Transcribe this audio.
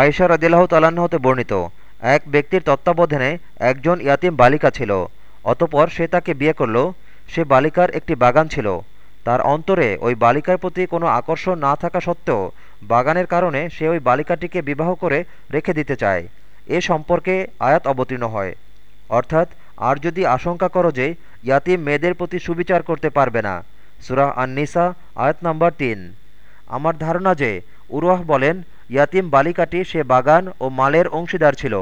আয়েশা তাল্লাহ্ন হতে বর্ণিত, এক ব্যক্তির তত্ত্বাবধানে একজন ইয়াতিম বালিকা ছিল, অতপর সে তাকে বিয়ে করল। সে বালিকার একটি বাগান ছিল। তার অন্তরে ওই বালিকার প্রতি কোনো আকর্ষণ না থাকা সত্ত্বেও বাগানের কারণে সে ওই বালিকাটিকে বিবাহ করে রেখে দিতে চায়। এ সম্পর্কে আয়াত অবতীর্ণ হয়। অর্থাৎ, আর যদি আশঙ্কা করো যে ইয়াতিম মেয়েদের প্রতি সুবিচার করতে পারবে না সুরাহ আননিসা, আয়াত নম্বর তিন। আমার ধারণা যে উরওয়াহ বলেন ইয়াতিম বালিকাটি সে বাগান ও মালের অংশীদার ছিল।